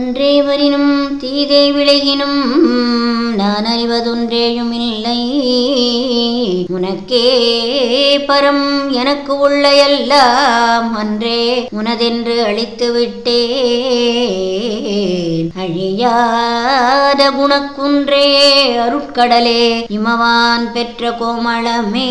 நன்றே வரினும் தீதே விளையினும் நான் அறிவதொன்றேயும் இல்லை உனக்கே பரம் எனக்கு உள்ள எல்லாம் அன்றே உனதென்று அழித்து விட்டேன் அழியாத குணக்குன்றே அருட்கடலே இமவான் பெற்ற கோமளமே.